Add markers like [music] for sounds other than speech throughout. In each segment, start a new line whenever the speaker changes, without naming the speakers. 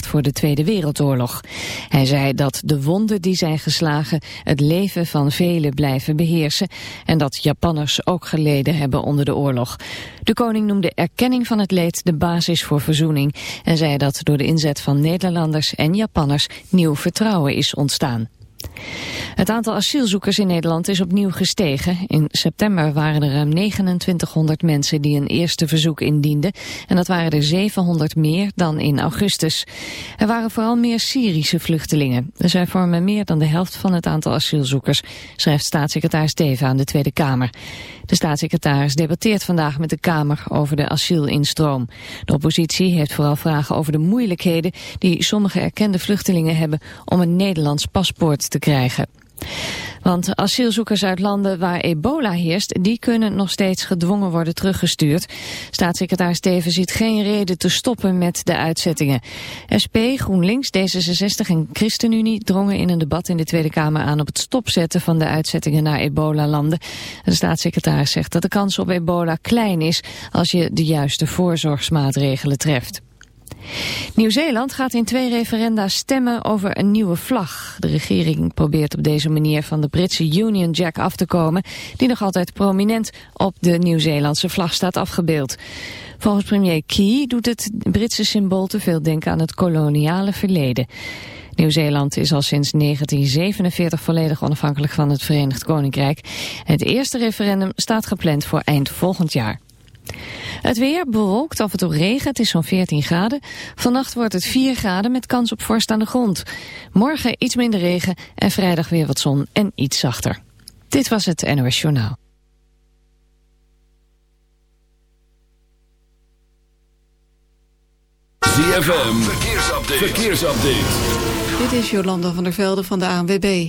voor de Tweede Wereldoorlog. Hij zei dat de wonden die zijn geslagen het leven van velen blijven beheersen en dat Japanners ook geleden hebben onder de oorlog. De koning noemde erkenning van het leed de basis voor verzoening en zei dat door de inzet van Nederlanders en Japanners nieuw vertrouwen is ontstaan. Het aantal asielzoekers in Nederland is opnieuw gestegen. In september waren er ruim 2900 mensen die een eerste verzoek indienden. En dat waren er 700 meer dan in augustus. Er waren vooral meer Syrische vluchtelingen. Zij vormen meer dan de helft van het aantal asielzoekers, schrijft staatssecretaris Teven aan de Tweede Kamer. De staatssecretaris debatteert vandaag met de Kamer over de asielinstroom. De oppositie heeft vooral vragen over de moeilijkheden die sommige erkende vluchtelingen hebben om een Nederlands paspoort te krijgen. Want asielzoekers uit landen waar ebola heerst, die kunnen nog steeds gedwongen worden teruggestuurd. Staatssecretaris Steven ziet geen reden te stoppen met de uitzettingen. SP, GroenLinks, D66 en ChristenUnie drongen in een debat in de Tweede Kamer aan op het stopzetten van de uitzettingen naar ebola-landen. De staatssecretaris zegt dat de kans op ebola klein is als je de juiste voorzorgsmaatregelen treft. Nieuw-Zeeland gaat in twee referenda stemmen over een nieuwe vlag. De regering probeert op deze manier van de Britse Union Jack af te komen... die nog altijd prominent op de Nieuw-Zeelandse vlag staat afgebeeld. Volgens premier Key doet het Britse symbool te veel denken aan het koloniale verleden. Nieuw-Zeeland is al sinds 1947 volledig onafhankelijk van het Verenigd Koninkrijk. Het eerste referendum staat gepland voor eind volgend jaar. Het weer bewolkt, af en toe regen, het is zo'n 14 graden. Vannacht wordt het 4 graden met kans op vorst aan de grond. Morgen iets minder regen en vrijdag weer wat zon en iets zachter. Dit was het NOS Journaal.
ZFM, verkeersupdate. verkeersupdate.
Dit is Jolanda van der Velde van de ANWB.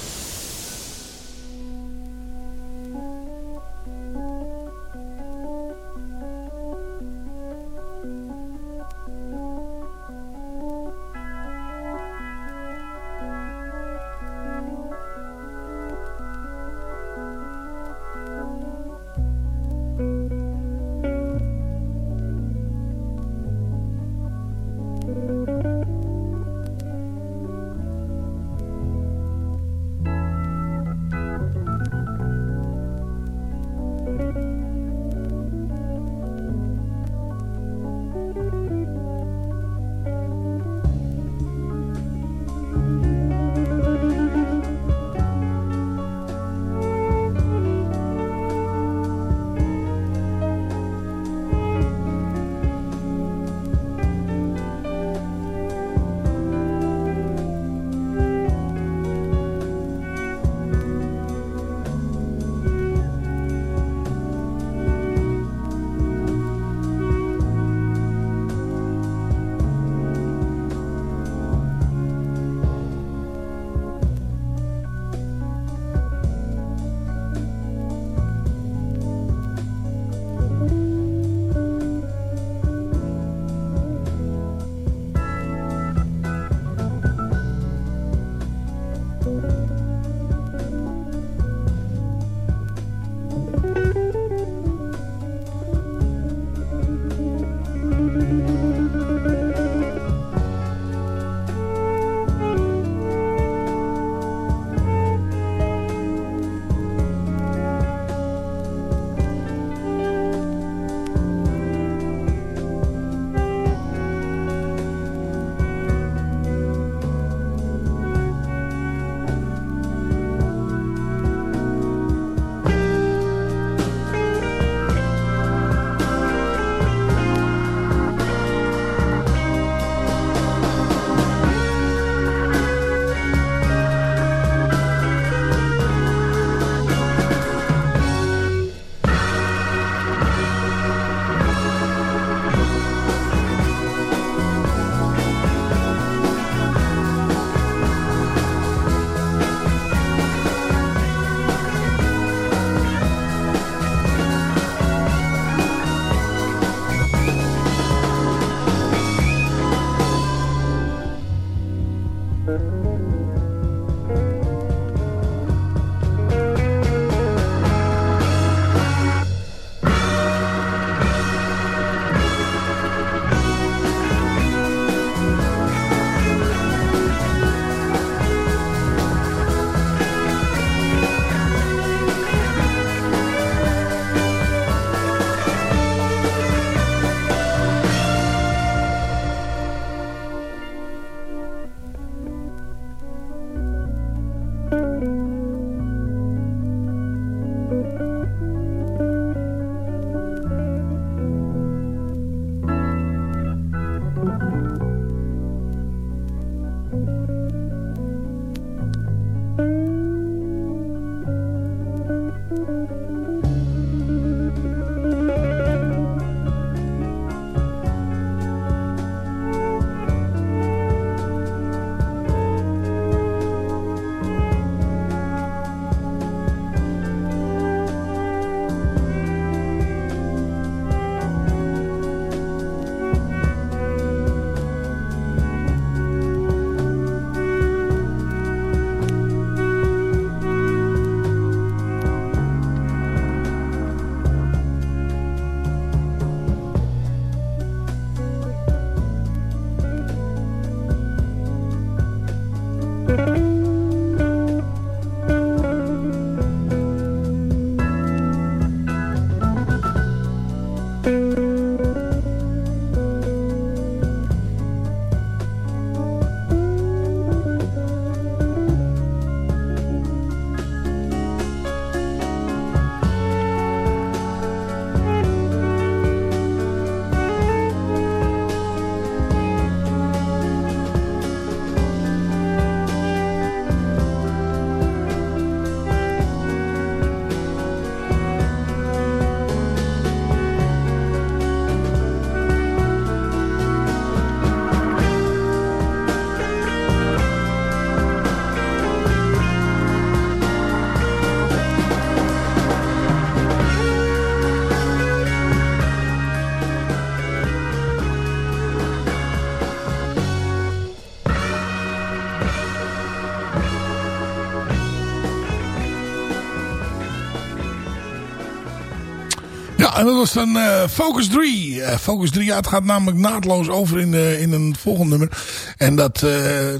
En dat was dan uh, Focus 3. Uh, Focus 3, ja, het gaat namelijk naadloos over in, uh, in een volgend nummer. En dat,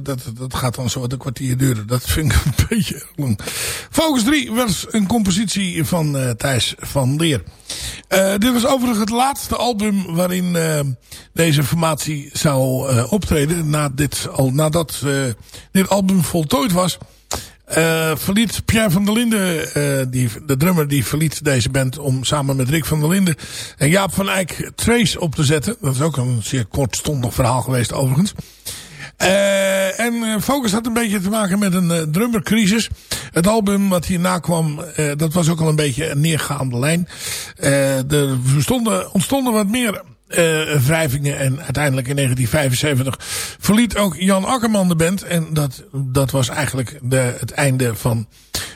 dat, dat gaat dan zo wat een kwartier duren. Dat vind ik [laughs] een beetje lang. Focus 3 was een compositie van Thijs van Leer. dit was overigens het laatste album waarin deze formatie zou optreden. Na dit, al, nadat dit album voltooid was... Uh, verliet Pierre van der Linden, uh, die, de drummer, die verliet deze band om samen met Rick van der Linden en Jaap van Eyck Trace op te zetten. Dat is ook een zeer kortstondig verhaal geweest overigens. Uh, en Focus had een beetje te maken met een drummercrisis. Het album wat hierna kwam, dat was ook al een beetje een neergaande lijn. er stonden, ontstonden wat meer wrijvingen. En uiteindelijk in 1975 verliet ook Jan Akkerman de band. En dat, dat was eigenlijk de, het einde van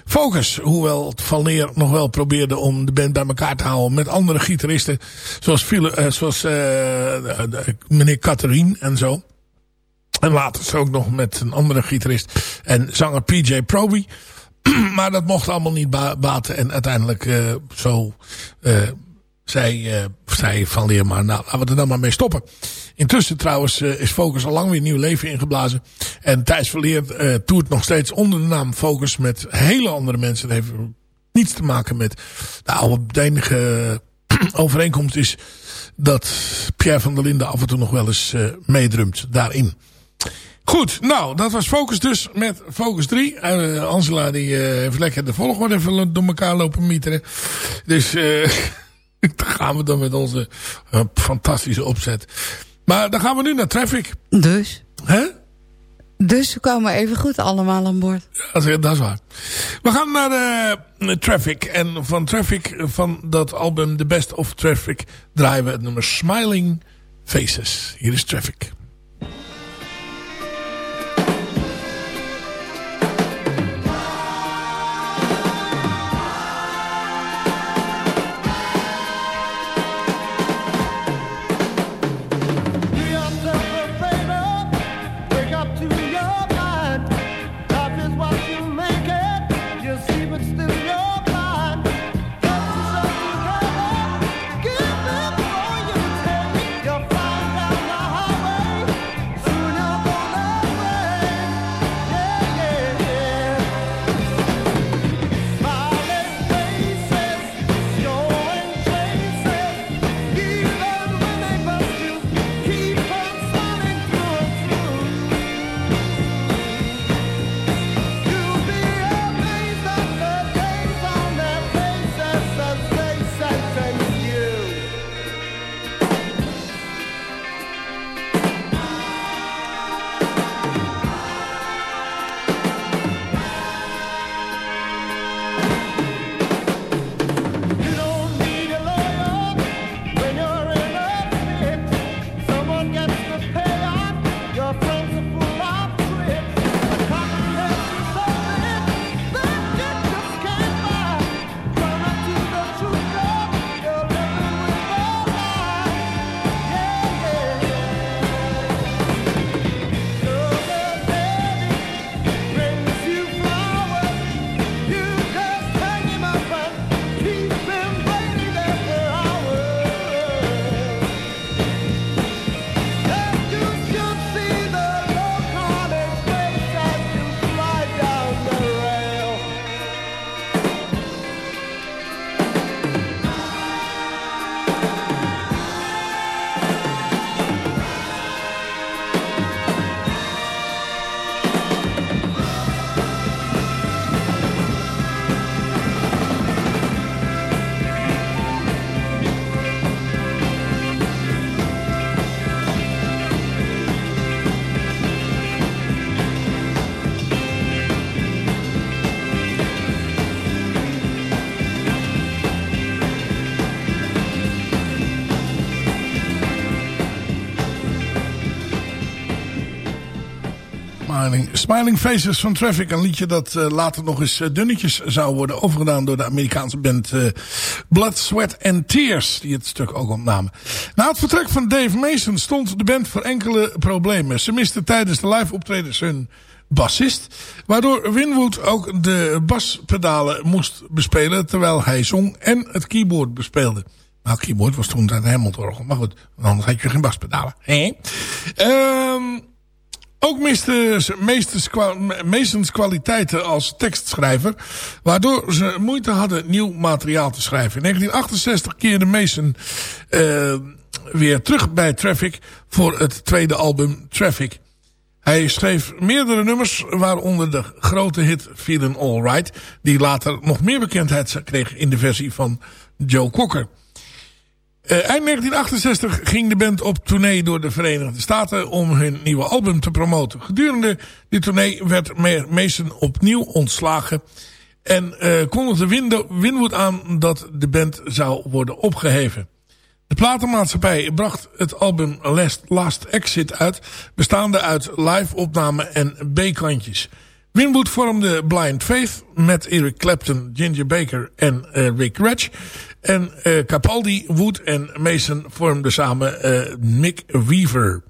Focus. Hoewel Van Leer nog wel probeerde om de band bij elkaar te houden met andere gitaristen. Zoals, uh, zoals uh, meneer Catherine en zo. En later ook nog met een andere gitarist en zanger PJ Proby. [clears throat] maar dat mocht allemaal niet baten. En uiteindelijk zo zei, uh, zei Van Leer maar, nou laten we er dan maar mee stoppen. Intussen trouwens uh, is Focus al lang weer nieuw leven ingeblazen. En Thijs van Leer uh, toert nog steeds onder de naam Focus met hele andere mensen. Dat heeft niets te maken met oude. De enige [clears throat] overeenkomst is dat Pierre van der Linden af en toe nog wel eens uh, meedrumt daarin. Goed, nou, dat was Focus dus met Focus 3. Uh, Angela die heeft lekker de volgorde even door elkaar lopen mieteren. Dus... [laughs] [laughs] Dan gaan we dan met onze uh, fantastische opzet. Maar dan gaan we nu naar Traffic.
Dus?
Hè?
Dus we komen even goed allemaal aan boord.
Ja, dat is waar. We gaan naar uh, Traffic. En van Traffic, van dat album The Best of Traffic... draaien we het nummer Smiling Faces. Hier is Traffic. Smiling, Faces van Traffic. Een liedje dat uh, later nog eens uh, dunnetjes zou worden overgedaan door de Amerikaanse band uh, Blood, Sweat and Tears. Die het stuk ook opnamen. Na het vertrek van Dave Mason stond de band voor enkele problemen. Ze misten tijdens de live optredens hun bassist. Waardoor Winwood ook de baspedalen moest bespelen terwijl hij zong en het keyboard bespeelde. Nou, keyboard was toen een Hammond-orgel. Maar goed, anders had je geen baspedalen. Ehm... Ook miste Masons kwaliteiten als tekstschrijver. Waardoor ze moeite hadden nieuw materiaal te schrijven. In 1968 keerde Mason uh, weer terug bij Traffic voor het tweede album Traffic. Hij schreef meerdere nummers, waaronder de grote hit Feeling Alright. Die later nog meer bekendheid kreeg in de versie van Joe Cocker. Uh, eind 1968 ging de band op tournee door de Verenigde Staten om hun nieuwe album te promoten. Gedurende die tournee werd Mason opnieuw ontslagen en uh, kondigde Winwood aan dat de band zou worden opgeheven. De platenmaatschappij bracht het album Last, Last Exit uit, bestaande uit live-opnamen en B-kantjes. Winwood vormde Blind Faith met Eric Clapton, Ginger Baker en uh, Rick Ratch. En uh, Capaldi, Wood en Mason vormden samen uh, Mick Weaver.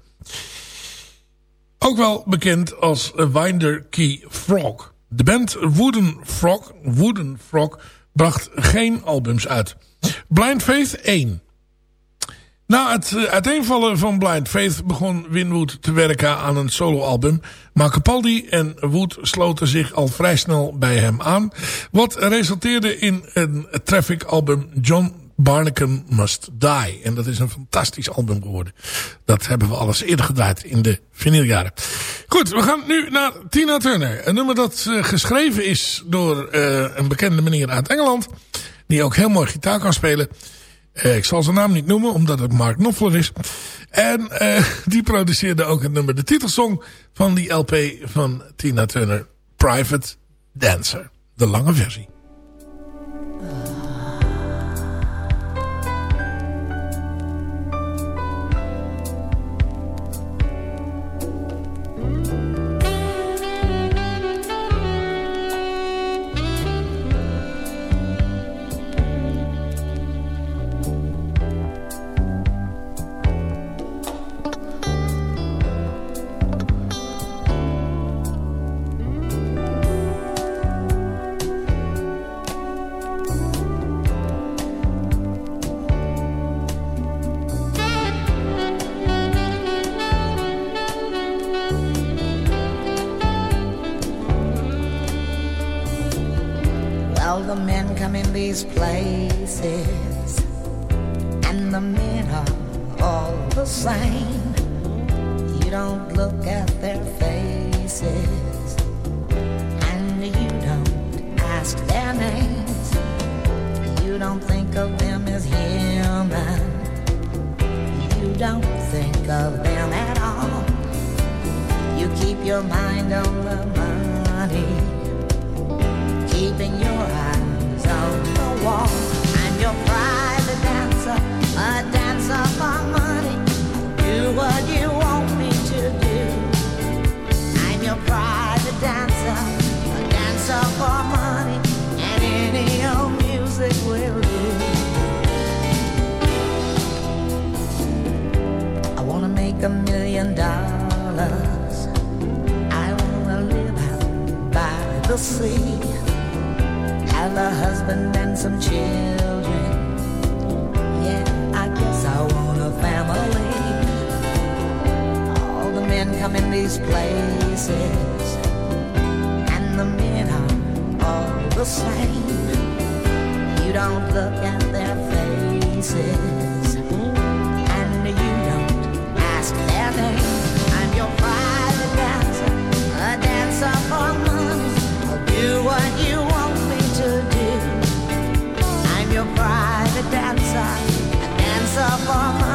Ook wel bekend als Winder Key Frog. De band Wooden Frog, Wooden Frog bracht geen albums uit. Blind Faith 1. Na het uh, uiteenvallen van Blind Faith begon Winwood te werken aan een soloalbum. Maar Capaldi en Wood sloten zich al vrij snel bij hem aan. Wat resulteerde in een Traffic album John Barnacle Must Die. En dat is een fantastisch album geworden. Dat hebben we alles eerder gedraaid in de vinyljaren. Goed, we gaan nu naar Tina Turner. Een nummer dat uh, geschreven is door uh, een bekende meneer uit Engeland. Die ook heel mooi gitaar kan spelen. Uh, ik zal zijn naam niet noemen, omdat het Mark Knopfler is. En uh, [laughs] die produceerde ook het nummer, de titelsong van die LP van Tina Turner. Private Dancer. De lange versie.
is playing. up on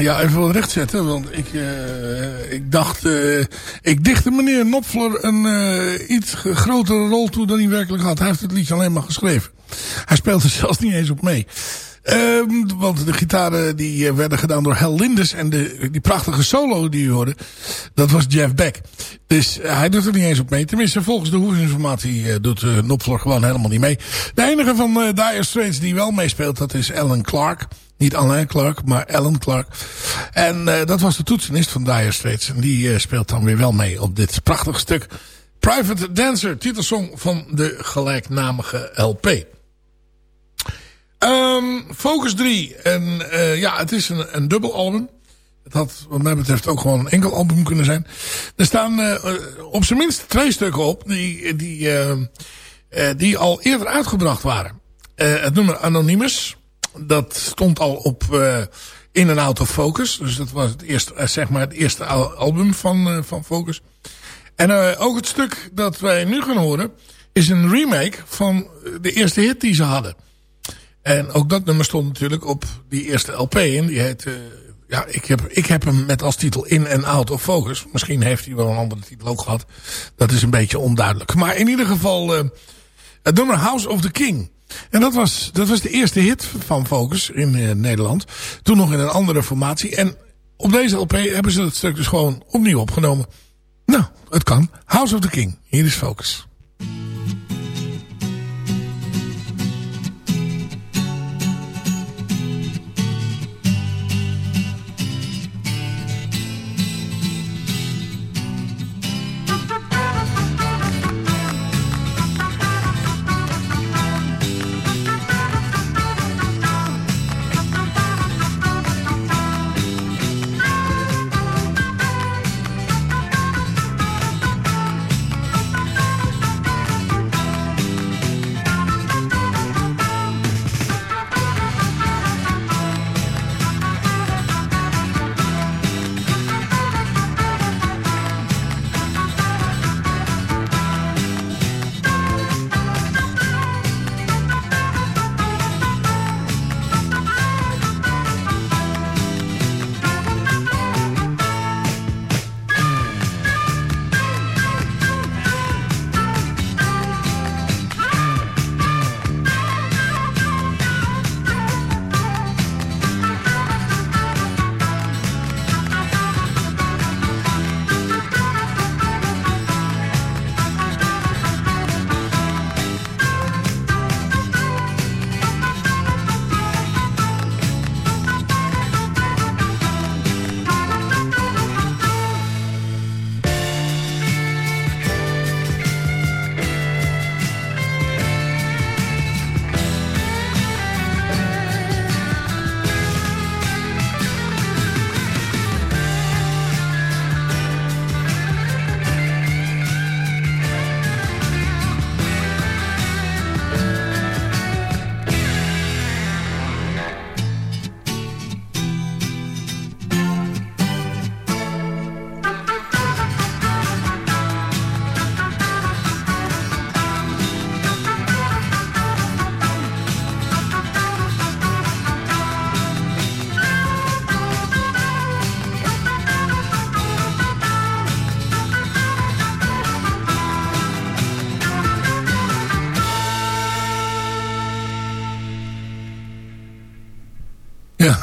Ja, even wat rechtzetten, want ik, eh, ik dacht, eh, ik dichtte meneer Knopfler een eh, iets grotere rol toe dan hij werkelijk had. Hij heeft het liedje alleen maar geschreven. Hij speelde er [laughs] zelfs niet eens op mee. Ehm, want de gitaren die werden gedaan door Hal Lindes en de, die prachtige solo die u hoorde, dat was Jeff Beck. Dus hij doet er niet eens op mee. Tenminste, volgens de hoesinformatie eh, doet uh, Knopfler gewoon helemaal niet mee. De enige van eh Dire Straits die wel meespeelt, dat is Alan Clark. Niet Alain Clark, maar Alan Clark. En uh, dat was de toetsenist van Dire Straits. En die uh, speelt dan weer wel mee op dit prachtige stuk. Private Dancer, titelsong van de gelijknamige LP. Um, Focus 3. En uh, ja, het is een, een dubbel album. Het had wat mij betreft ook gewoon een enkel album kunnen zijn. Er staan op zijn minst twee stukken op die, die, die al eerder uitgebracht waren. het nummer Anonymous. Dat stond al op In and Out of Focus. Dus dat was het eerste, zeg maar het eerste album van, van Focus. En ook het stuk dat wij nu gaan horen is een remake van de eerste hit die ze hadden. En ook dat nummer stond natuurlijk op die eerste LP. En die heet... Ja, ik heb, ik heb hem met als titel In and Out of Focus. Misschien heeft hij wel een andere titel ook gehad. Dat is een beetje onduidelijk. Maar in ieder geval... Het nummer House of the King. En dat was, dat was de eerste hit van Focus in uh, Nederland. Toen nog in een andere formatie. En op deze LP hebben ze het stuk dus gewoon opnieuw opgenomen. Nou, het kan. House of the King. Hier is Focus.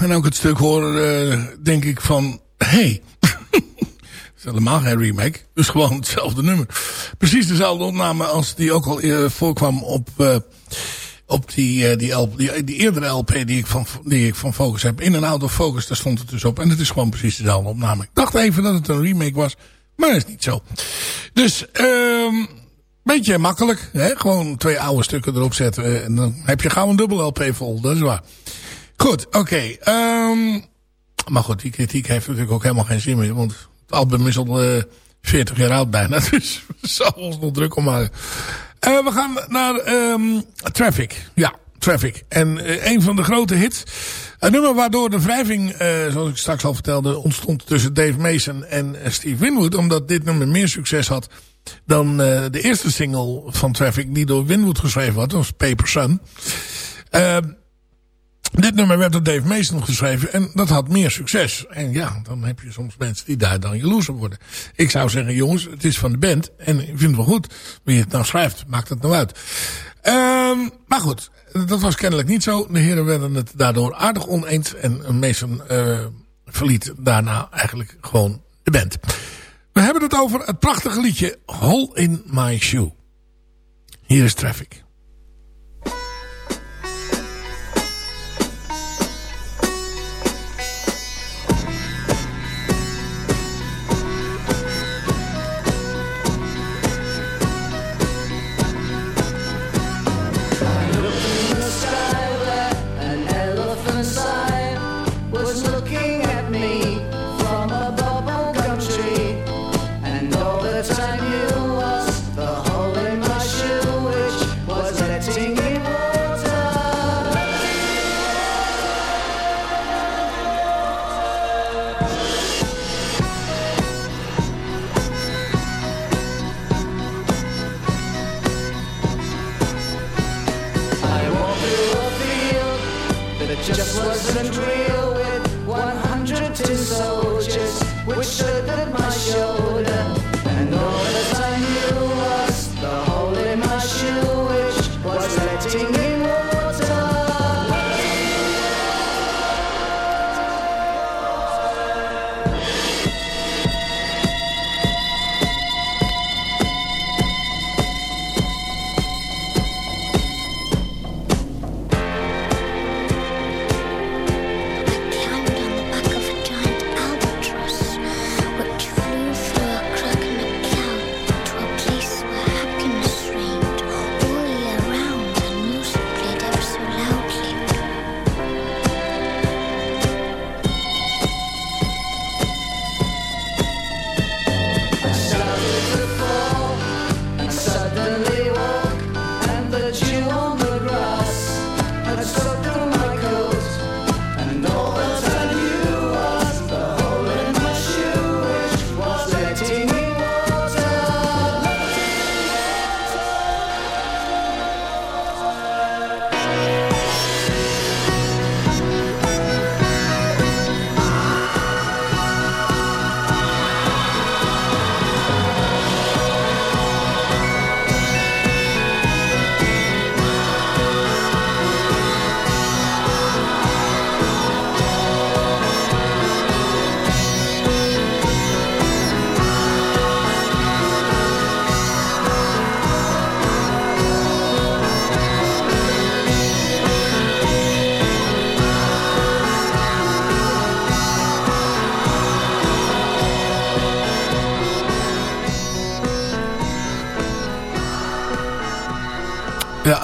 En ook het stuk horen, eh, denk ik van... Hey, het [laughs] is helemaal geen remake. Dus gewoon hetzelfde nummer. Precies dezelfde opname als die ook al eh, voorkwam op... eh, op die, die, LP, die, die eerdere LP die ik, van, die ik van Focus heb. In en out Focus, daar stond het dus op. En het is gewoon precies dezelfde opname. Ik dacht even dat het een remake was. Maar dat is niet zo. Dus, ehm beetje makkelijk. Hè? Gewoon twee oude stukken erop zetten. En dan heb je gauw een dubbel LP vol. Dat is waar. Goed, oké. ehm, maar goed, die kritiek heeft natuurlijk ook helemaal geen zin meer. Want het album is al eh 40 jaar oud bijna. [laughs] Dus we zal ons nog druk om maken. Eh, we gaan naar ehm, Traffic. Ja, Traffic. En eh, een van de grote hits. Een nummer waardoor de wrijving, eh, zoals ik straks al vertelde, ontstond tussen Dave Mason en eh, Steve Winwood. Omdat dit nummer meer succes had dan eh, de eerste single van Traffic die door Winwood geschreven had. Dat was Paper Sun. Dit nummer werd door Dave Mason geschreven en dat had meer succes. En ja, dan heb je soms mensen die daar dan jaloers op worden. Ik zou zeggen, jongens, het is van de band en ik vind het wel goed. Wie het nou schrijft, maakt het nou uit. Ehm, maar goed, dat was kennelijk niet zo. De heren werden het daardoor aardig oneens en Mason eh, verliet daarna eigenlijk gewoon de band. We hebben het over het prachtige liedje Hole in My Shoe. Hier is Traffic. should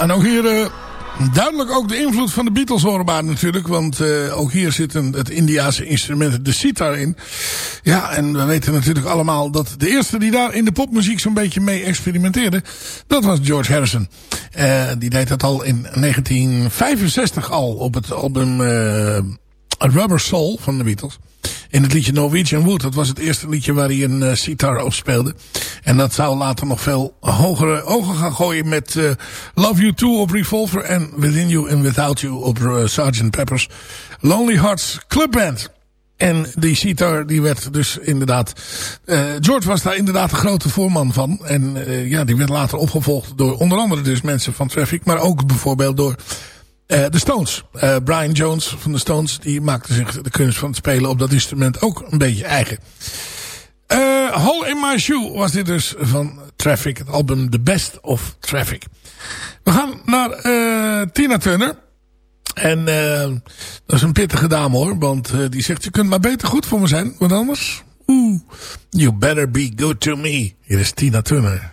en ook hier eh, duidelijk ook de invloed van de Beatles hoorbaar natuurlijk. Want eh, ook hier zit een, het Indiase instrument, de sitar in. Ja, en we weten natuurlijk allemaal dat de eerste die daar in de popmuziek zo'n beetje mee experimenteerde, dat was George Harrison. Eh, die deed dat al in 1965 al op het album Rubber Soul van de Beatles. In het liedje Norwegian Wood. Dat was het eerste liedje waar hij een eh, sitar op speelde. En dat zou later nog veel hogere ogen gaan gooien met eh, Love You Too op Revolver. En Within You and Without You op uh, Sgt. Pepper's Lonely Hearts Club Band. En die sitar die werd dus inderdaad... eh, George was daar inderdaad de grote voorman van. En eh, ja, die werd later opgevolgd door onder andere dus mensen van Traffic. Maar ook bijvoorbeeld door
eh, de Stones. Eh, Brian Jones van de Stones die maakte zich de kunst van het spelen op dat instrument ook een beetje eigen. Eh, uh, Hole in My Shoe was dit dus van Traffic. Het album The Best of Traffic. We gaan naar Tina Turner. En dat is een pittige dame hoor. Want die zegt je kunt maar beter goed voor me zijn. Want anders... Ooh, you better be good to me. Hier is Tina Turner.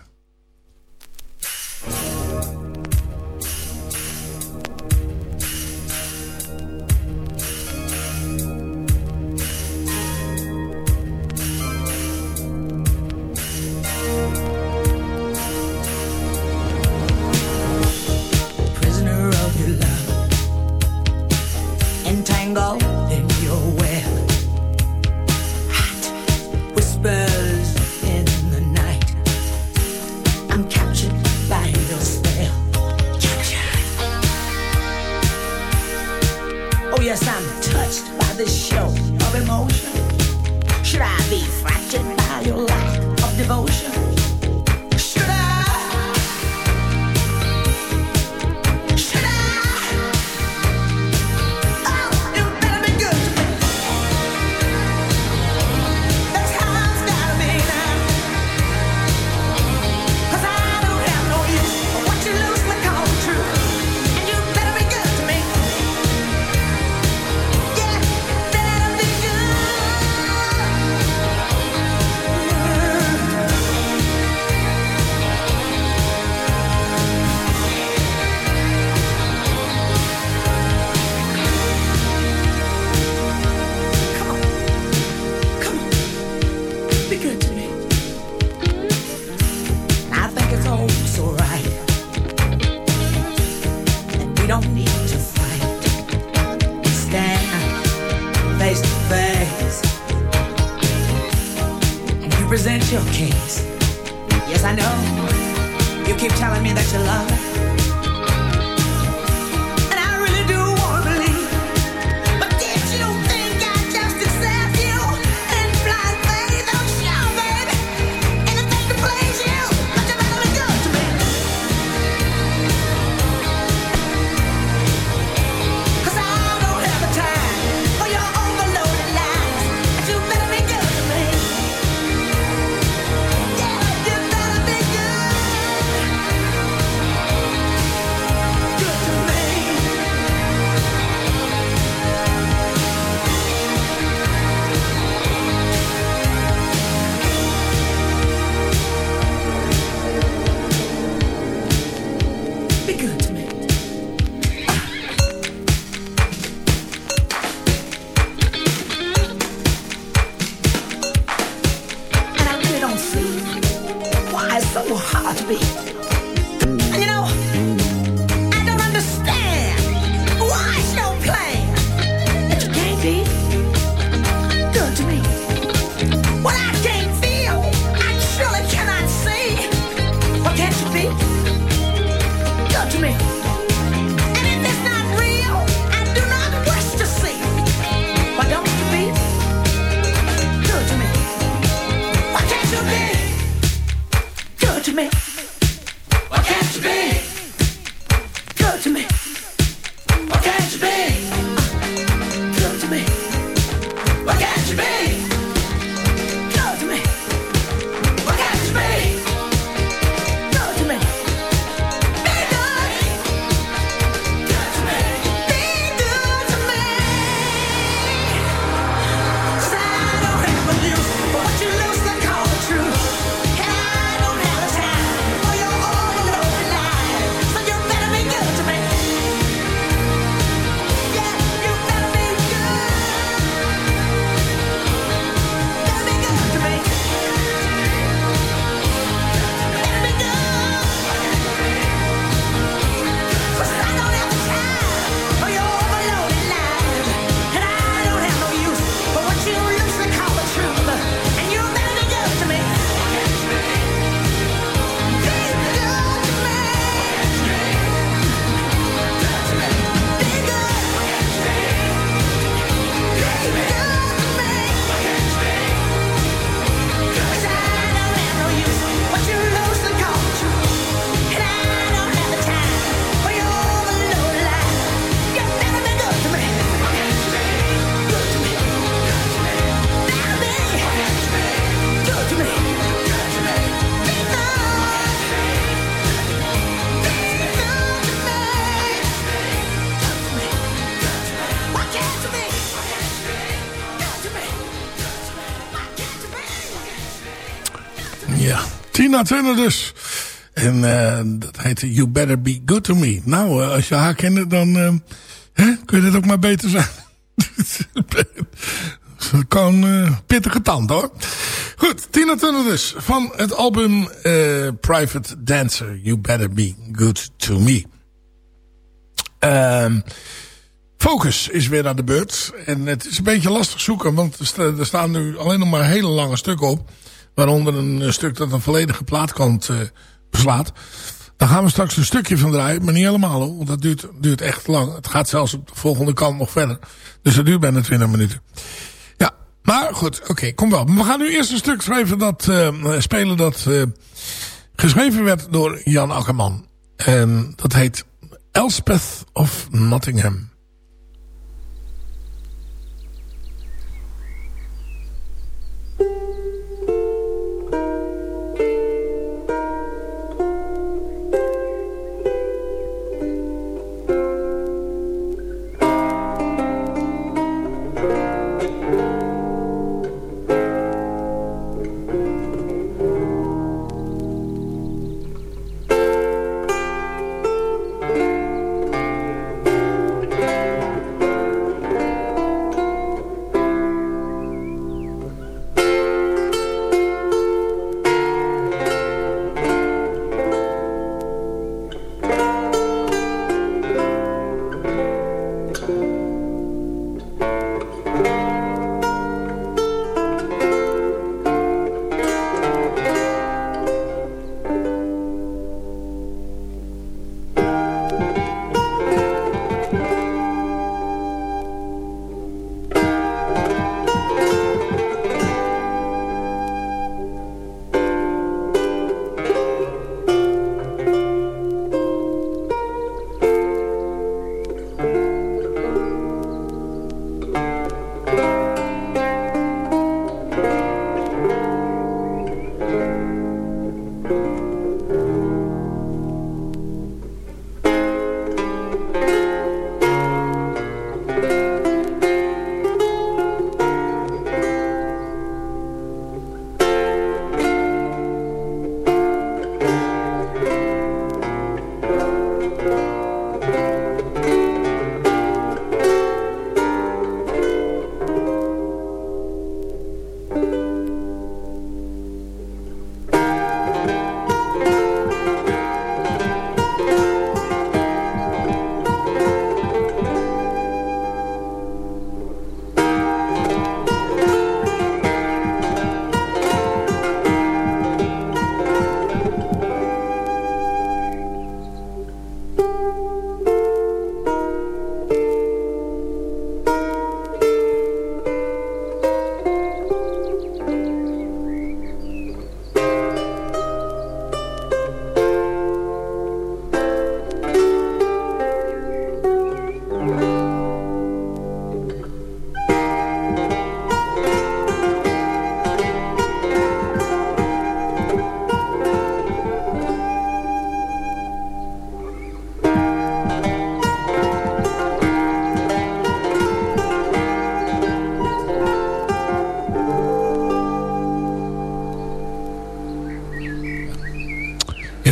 Tina Turner dus. En eh, dat heette You Better Be Good To Me. Nou, eh, als je haar kent, dan eh, hè, kun je dit ook maar beter zijn. [laughs] Kan eh pittige tand hoor. Goed, Tina Turner dus. Van het album Private Dancer. You Better Be Good To Me. Ehm Focus is weer aan de beurt. En het is een beetje lastig zoeken. Want er staan nu alleen nog maar hele lange stukken op. Waaronder een eh, stuk dat een volledige plaatkant eh beslaat. Daar gaan we straks een stukje van draaien. Maar niet helemaal hoor. Want dat duurt, duurt echt lang. Het gaat zelfs op de volgende kant nog verder. Dus dat duurt bijna 20 minuten. Ja, maar goed. Oké, kom wel. We gaan nu eerst een stuk schrijven dat, eh, spelen dat geschreven werd door Jan Akkerman. En dat heet Elspeth of Nottingham.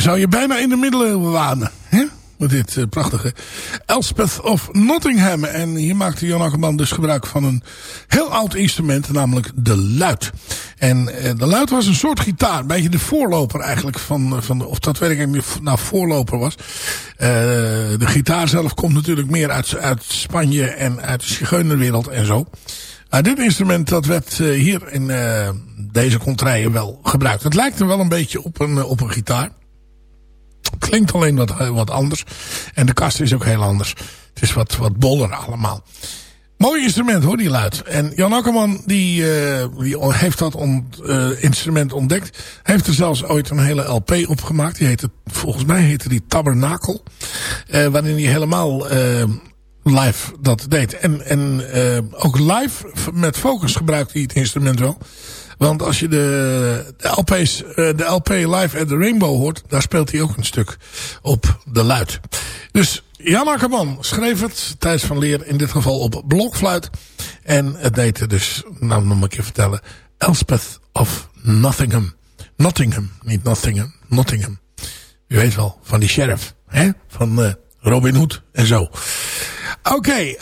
Zou je bijna in de middeleeuwen wanen. Hè? Met dit eh, prachtige Elspeth of Nottingham. En hier maakte Jan Akkerman dus gebruik van een heel oud instrument. Namelijk de luid. En eh, de luid was een soort gitaar. Een beetje de voorloper eigenlijk. Van, van de, of dat weet ik niet. Nou, voorloper was. Eh, de gitaar zelf komt natuurlijk meer uit, uit Spanje. En uit de zigeunerwereld en zo. Maar dit instrument dat werd eh, hier in eh, deze contraien wel gebruikt. Het lijkt er wel een beetje op een, eh, op een gitaar. Klinkt alleen wat, eh, wat anders. En de kast is ook heel anders. Het is wat, wat boller allemaal. Mooi instrument hoor, die luid. En Jan Akkerman die, eh, die heeft dat eh, instrument ontdekt. Heeft er zelfs ooit een hele LP opgemaakt. Die heette, volgens mij heette die Tabernakel. Eh, waarin hij helemaal live dat deed. En, en ook live met focus gebruikte hij het instrument wel. Want als je de, de, LP's, eh, de LP Live at the Rainbow hoort... daar speelt hij ook een stuk op de luid. Dus Jan Akkerman schreef het, tijdens van Leer in dit geval op blokfluit. En het deed dus, nou nog een keer vertellen... Elspeth of Nottingham.
Nottingham, niet Nottingham, Nottingham. U weet wel, van die sheriff. Hè? Van eh, Robin Hood en zo. Oké. Okay,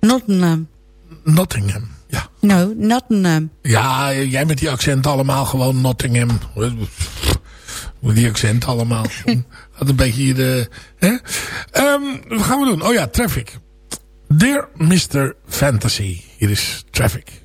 Nottingham.
Nottingham. Ja.
No, Nottingham.
Ja, jij met die accent allemaal gewoon Nottingham. Met die accent allemaal. [laughs] Had een beetje de... Hè? Ehm, wat gaan we doen? Oh ja, Traffic. Dear Mr. Fantasy. Hier is Traffic.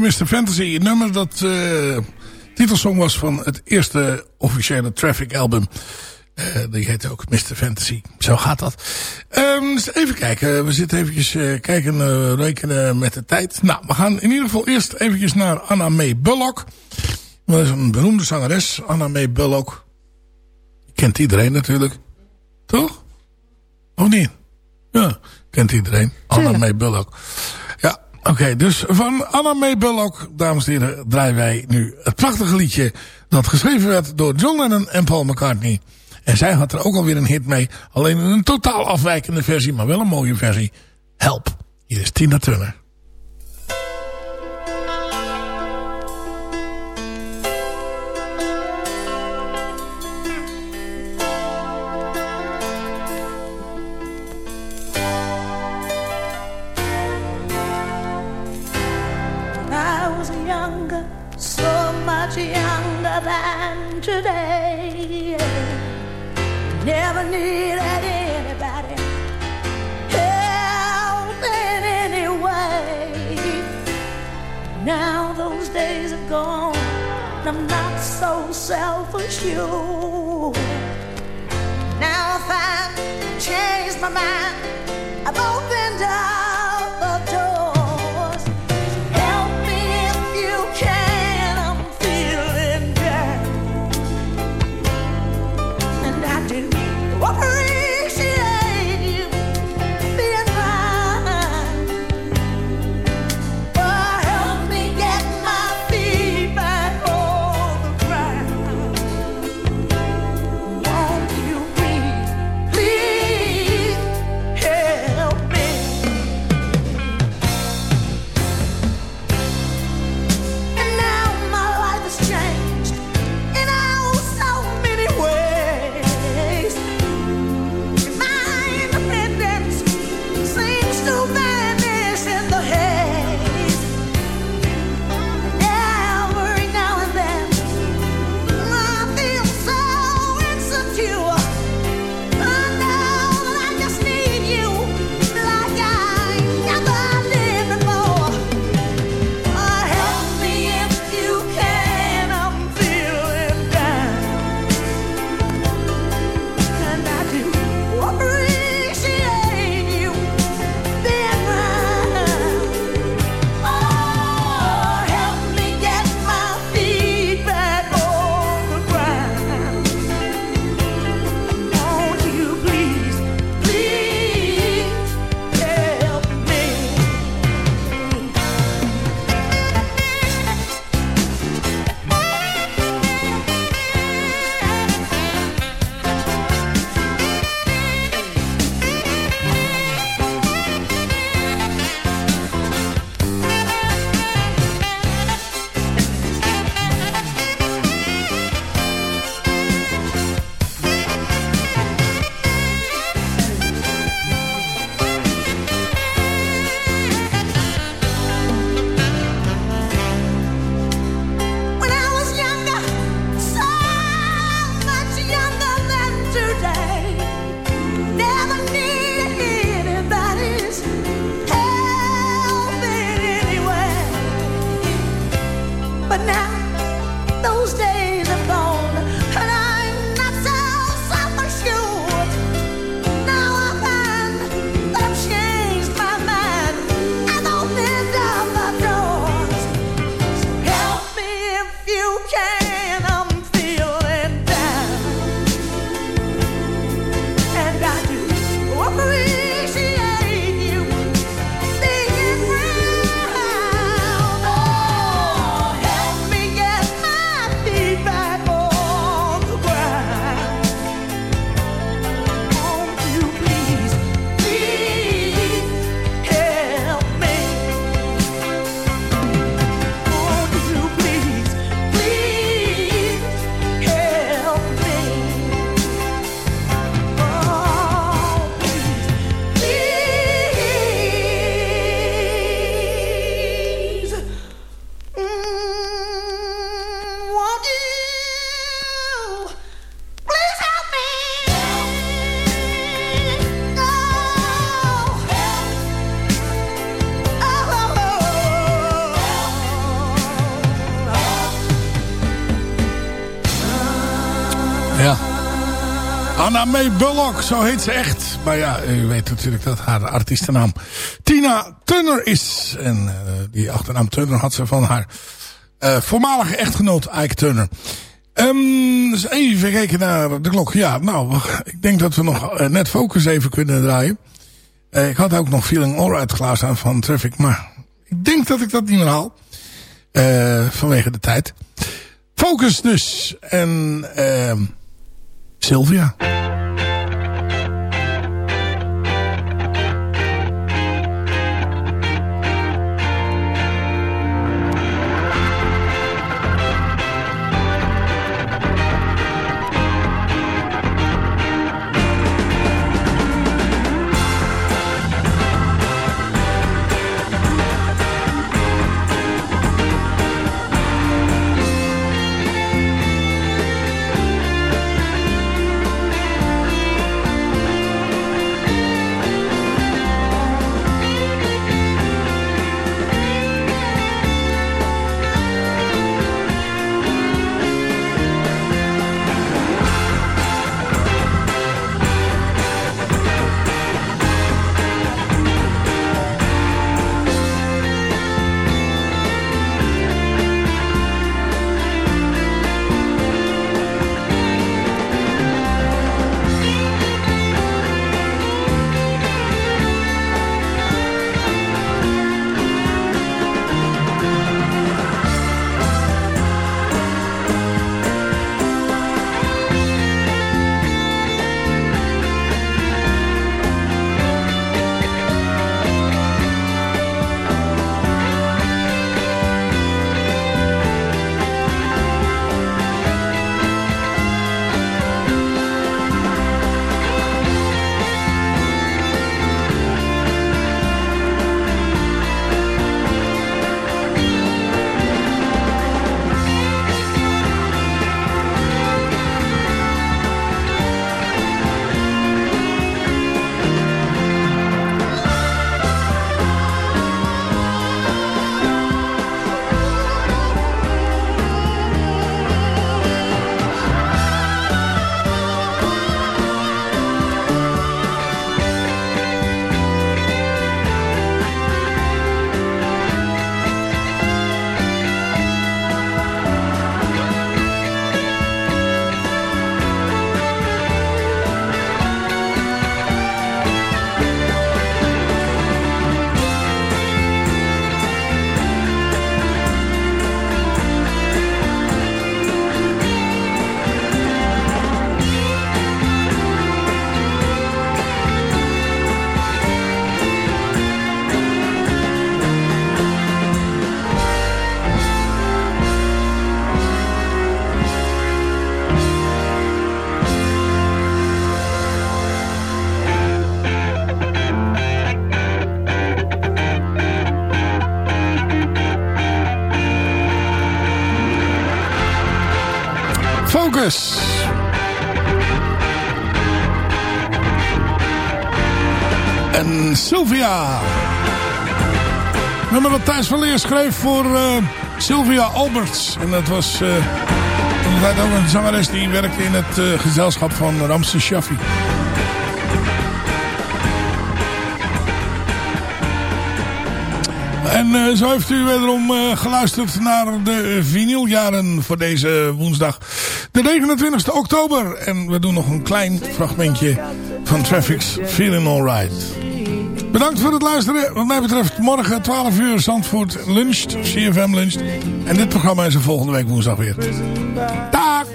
Mr. Fantasy, een nummer dat eh titelsong was van het eerste officiële Traffic album. Eh, die heet ook Mr. Fantasy. Zo gaat dat. Ehm, eens even kijken. We zitten eventjes eh, kijken, rekenen met de tijd. Nou, we gaan in ieder geval eerst eventjes naar Anna May Bullock. Dat is een beroemde zangeres, Anna May Bullock. Kent iedereen natuurlijk. Toch? Of niet? Ja, kent iedereen. Anna May Bullock. Oké. dus van Anna May Bullock, dames en heren, draaien wij nu het prachtige liedje... dat geschreven werd door John Lennon en Paul McCartney. En zij had er ook alweer een hit mee. Alleen een totaal afwijkende versie, maar wel een mooie versie. Help. Hier is Tina Turner.
Anybody in any way. Now those days are gone. and I'm not so self-assured. Now if I've changed my mind, I've opened up
Bullock, zo heet ze echt. Maar ja, u weet natuurlijk dat haar artiestennaam Tina Turner is. En uh, die achternaam Turner had ze van haar uh, voormalige echtgenoot Ike Turner. Um, dus even kijken naar de klok. Ja, nou, ik denk dat we nog uh, net Focus even kunnen draaien. ik had ook nog Feeling Alright klaarstaan van Traffic, maar ik denk dat ik dat niet meer haal. vanwege de tijd. Focus dus. En... ehm Sylvia. Sylvia. Nummer dat Thijs van Leer schreef voor uh, Sylvia Alberts. En dat was uh, ook een zangeres die werkte in het uh, gezelschap van Ramses Shaffi. En zo heeft u wederom geluisterd naar de vinyljaren voor deze woensdag. De 29e oktober. En we doen nog een klein fragmentje van Traffic's Feeling Alright. Bedankt voor het luisteren. Wat mij betreft morgen 12 uur Zandvoort luncht. CFM luncht. En dit programma is er volgende week woensdag weer. Dag!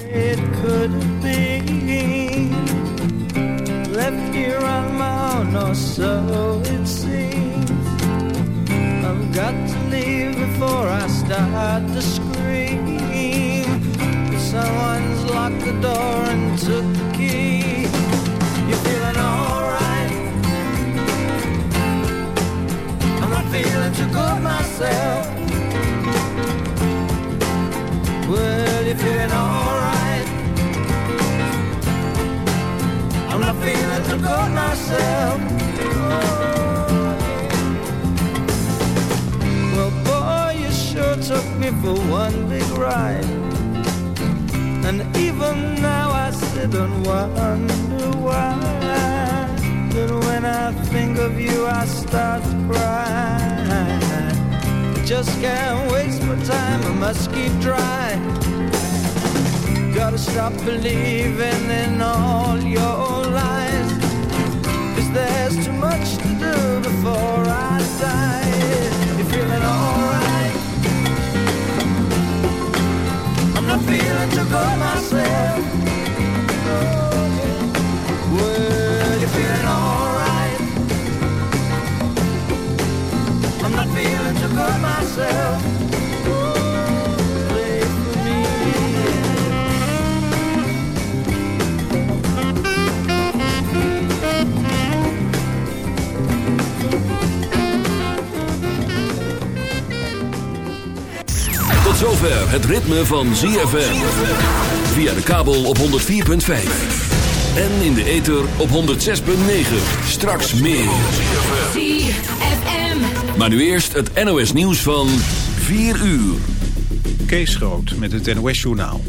Good myself. Well, boy, you sure took me for one big ride. And even now I
sit and wonder why. That when I think of you, I start to cry. Just can't waste my time, I must keep trying. Gotta stop believing in all your lies. There's too much to do before I die. You're feeling alright. I'm not feeling too good myself.
Tot zover het ritme van ZFM. Via de kabel op 104.5. En in de ether op 106.9. Straks meer.
ZFM.
Maar nu eerst het NOS nieuws van 4 uur.
Kees Groot met het NOS-journaal.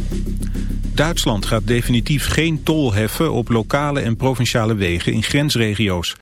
Duitsland gaat definitief geen tol heffen op lokale en provinciale wegen in grensregio's.